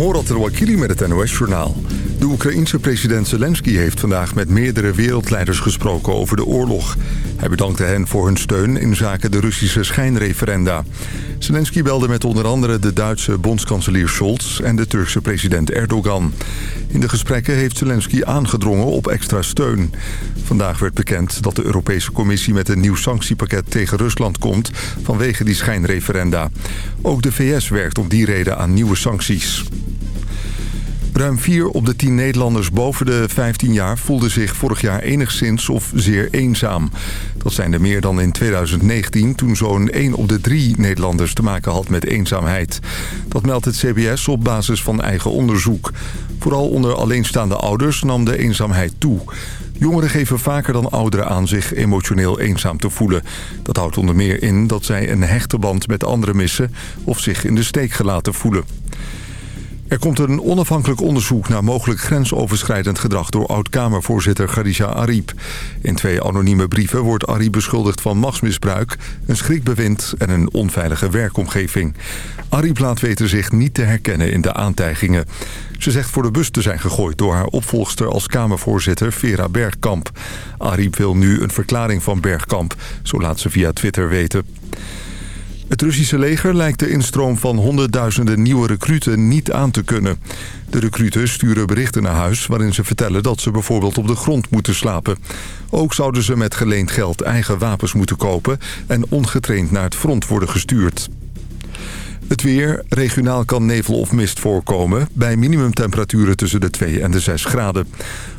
Morat Rouakili met het NOS-journaal. De Oekraïense president Zelensky heeft vandaag met meerdere wereldleiders gesproken over de oorlog. Hij bedankte hen voor hun steun in zaken de Russische schijnreferenda. Zelensky belde met onder andere de Duitse bondskanselier Scholz en de Turkse president Erdogan. In de gesprekken heeft Zelensky aangedrongen op extra steun. Vandaag werd bekend dat de Europese Commissie met een nieuw sanctiepakket tegen Rusland komt vanwege die schijnreferenda. Ook de VS werkt om die reden aan nieuwe sancties. Ruim 4 op de 10 Nederlanders boven de 15 jaar voelden zich vorig jaar enigszins of zeer eenzaam. Dat zijn er meer dan in 2019 toen zo'n 1 op de 3 Nederlanders te maken had met eenzaamheid. Dat meldt het CBS op basis van eigen onderzoek. Vooral onder alleenstaande ouders nam de eenzaamheid toe. Jongeren geven vaker dan ouderen aan zich emotioneel eenzaam te voelen. Dat houdt onder meer in dat zij een hechte band met anderen missen... of zich in de steek gelaten voelen. Er komt een onafhankelijk onderzoek naar mogelijk grensoverschrijdend gedrag... door oud-Kamervoorzitter Khadija Ariep. In twee anonieme brieven wordt Ariep beschuldigd van machtsmisbruik... een schrikbewind en een onveilige werkomgeving. Ariep laat weten zich niet te herkennen in de aantijgingen. Ze zegt voor de bus te zijn gegooid door haar opvolgster als Kamervoorzitter Vera Bergkamp. Ariep wil nu een verklaring van Bergkamp, zo laat ze via Twitter weten. Het Russische leger lijkt de instroom van honderdduizenden nieuwe recruten niet aan te kunnen. De recruten sturen berichten naar huis waarin ze vertellen dat ze bijvoorbeeld op de grond moeten slapen. Ook zouden ze met geleend geld eigen wapens moeten kopen en ongetraind naar het front worden gestuurd. Het weer. Regionaal kan nevel of mist voorkomen... bij minimumtemperaturen tussen de 2 en de 6 graden.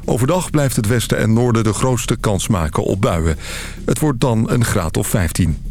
Overdag blijft het westen en noorden de grootste kans maken op buien. Het wordt dan een graad of 15.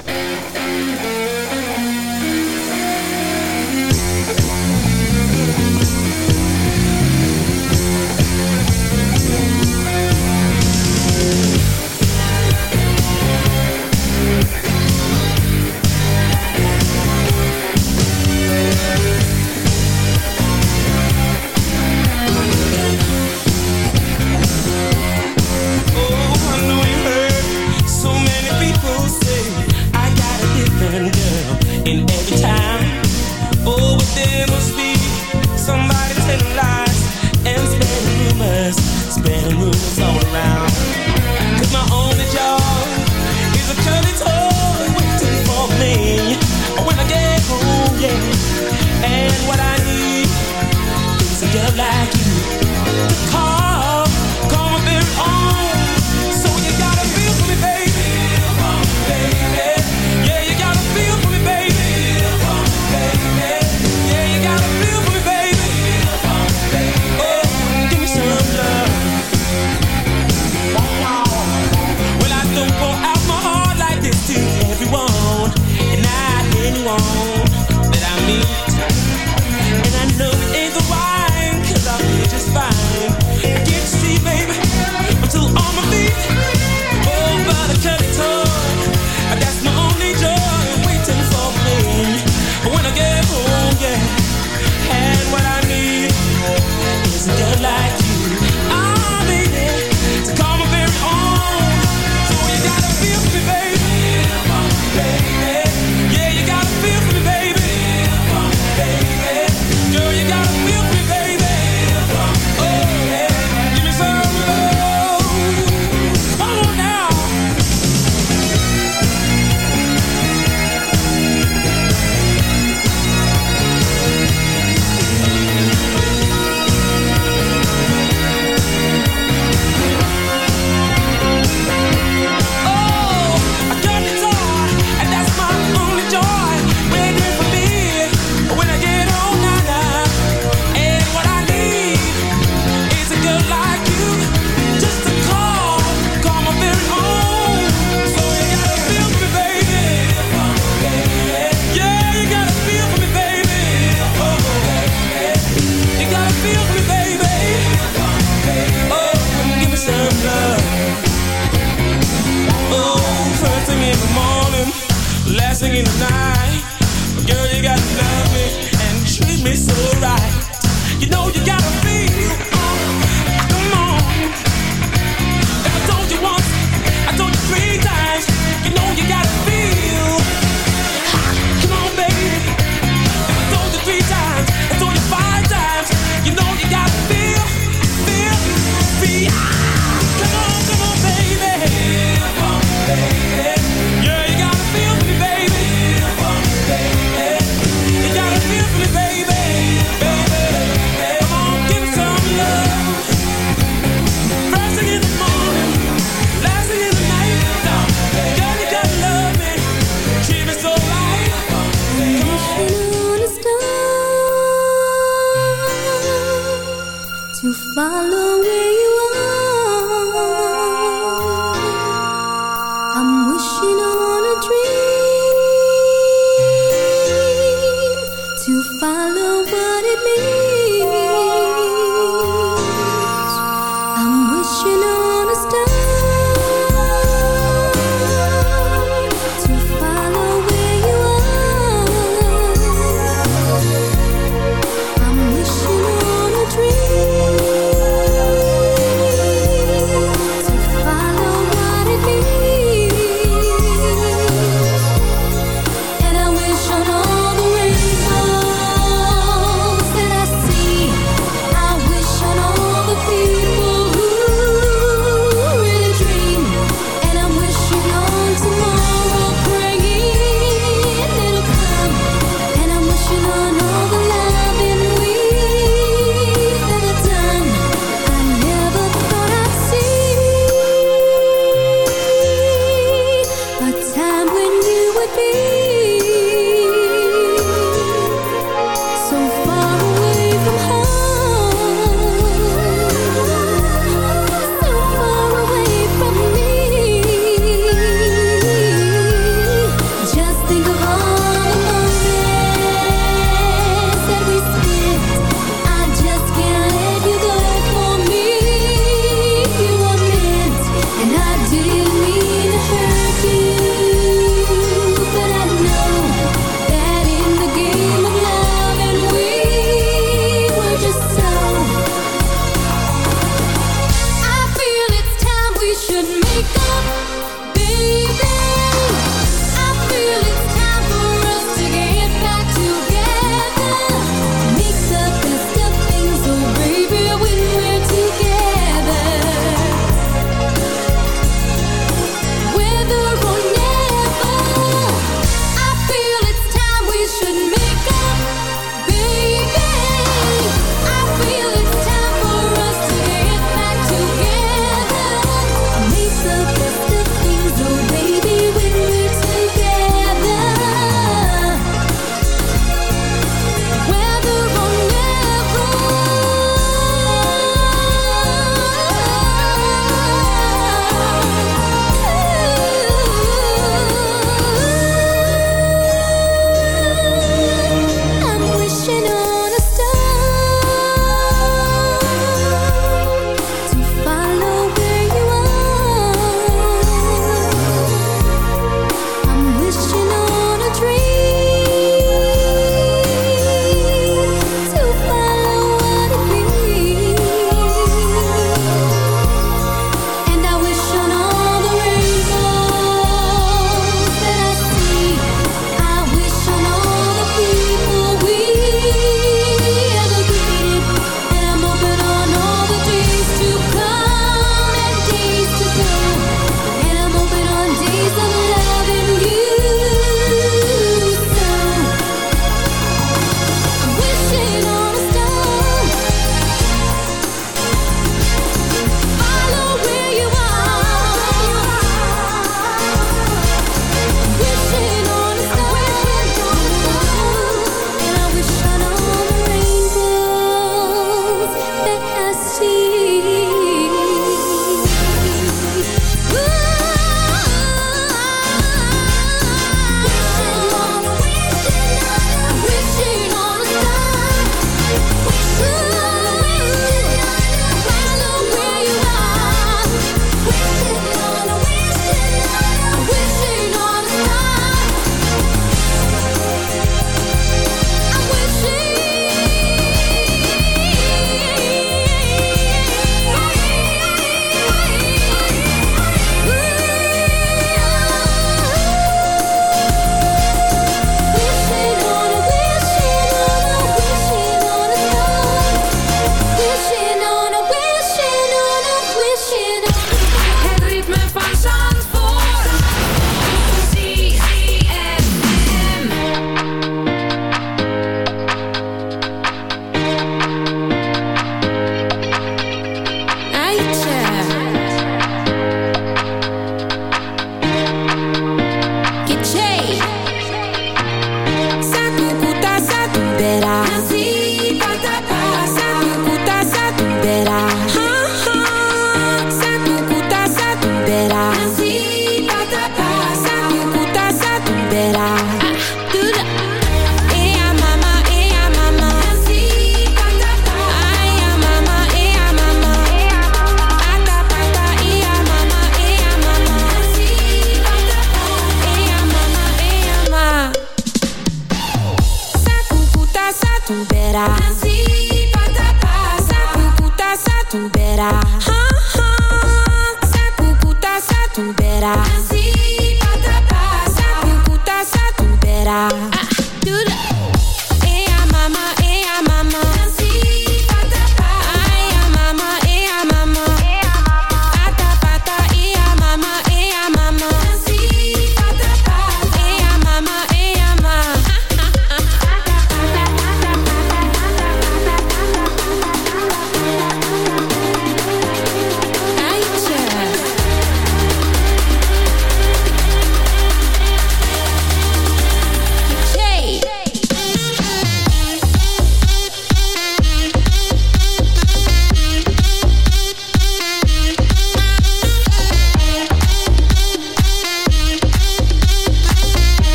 马路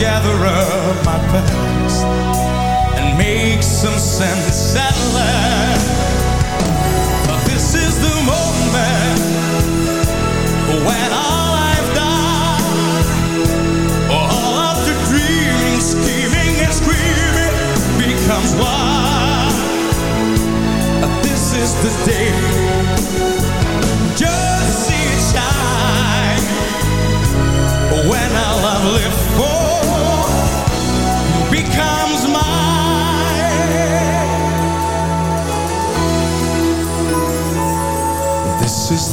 Gather up my past and make some sense at last. But This is the moment when all I've done, all of the dreaming, scheming, and screaming becomes one. This is the day. Just see it shine when our love lived for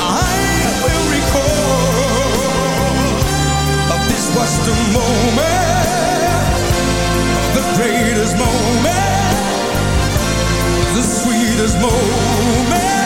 I will recall of this was the moment, the greatest moment, the sweetest moment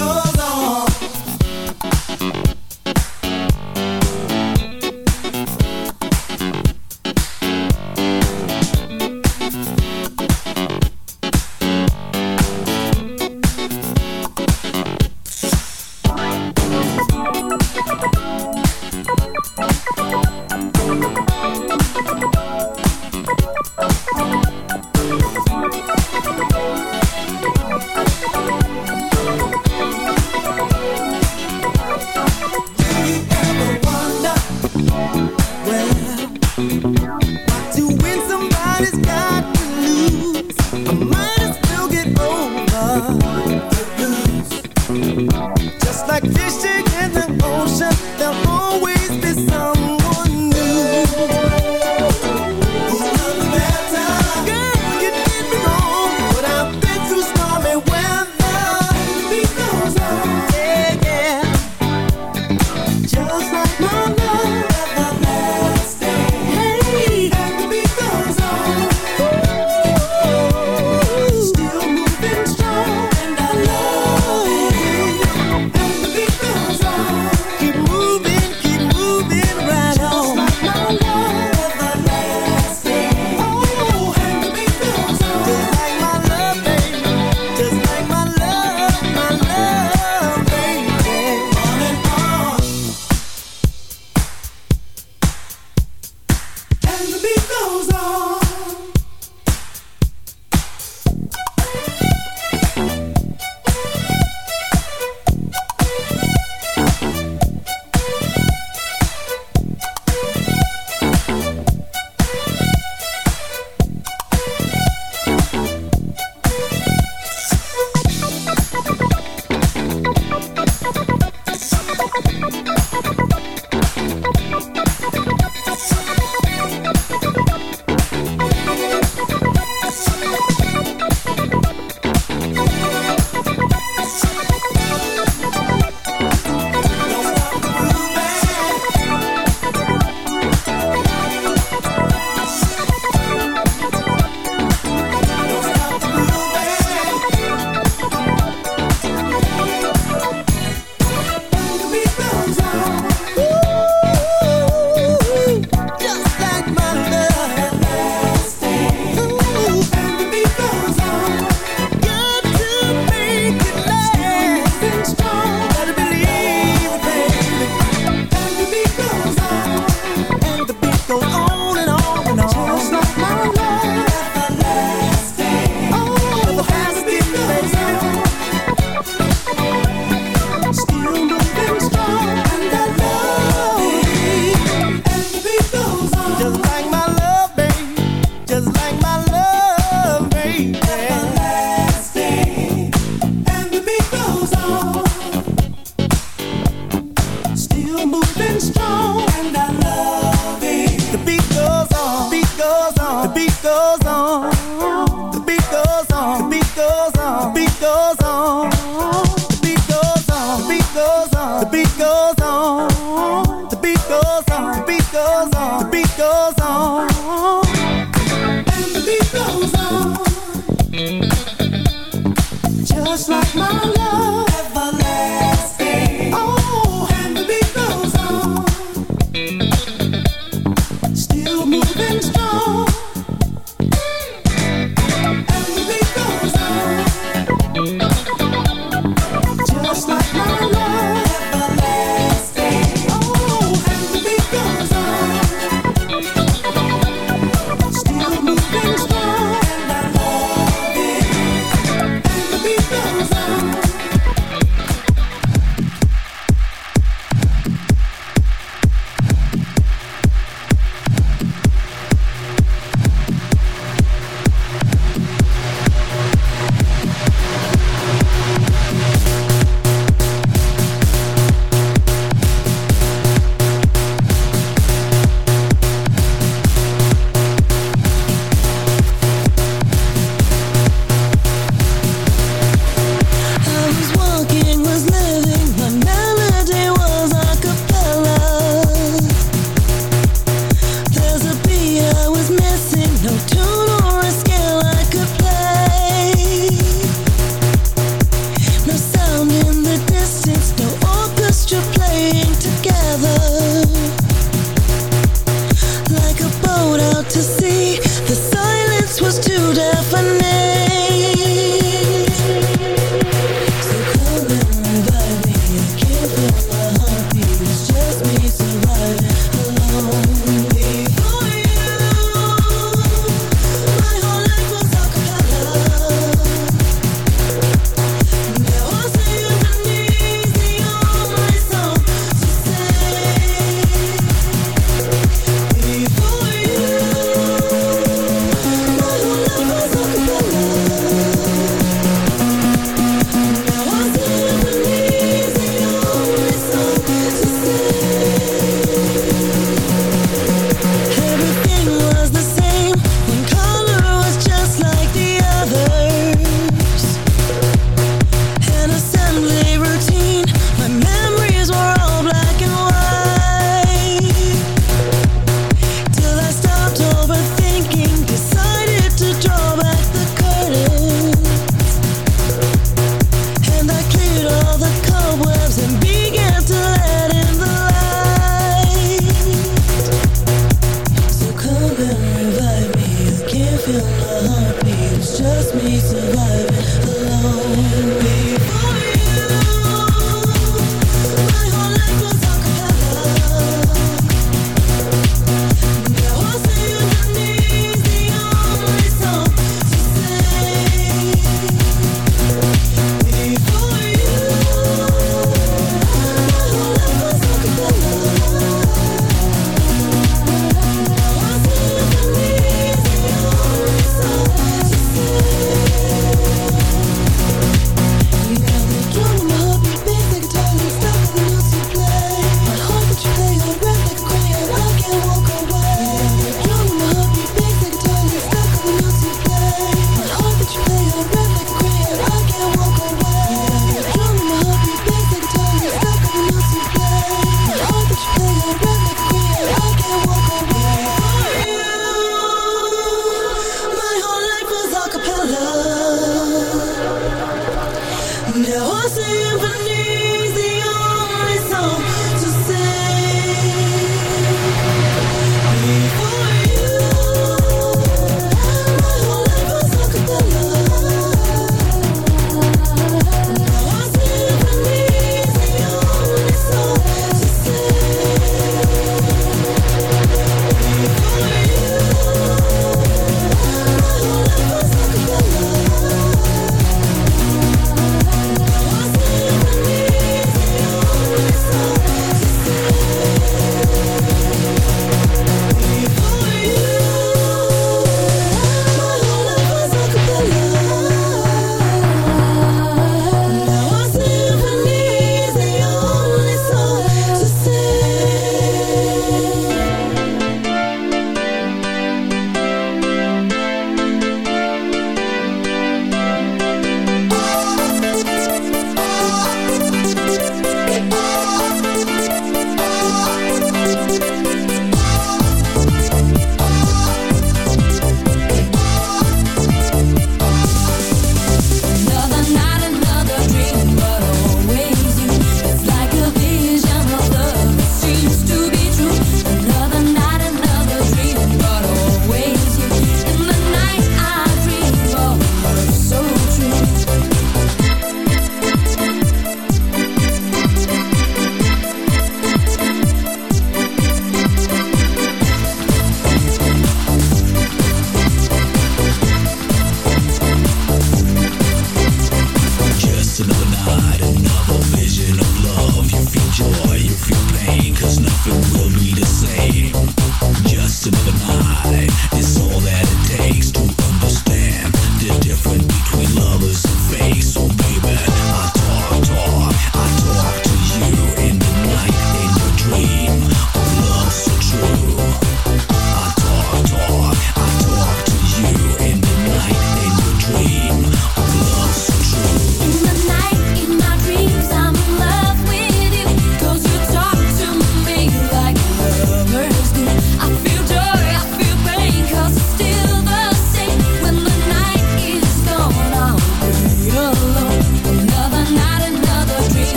Still Goes on. Now a symphony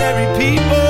ordinary people.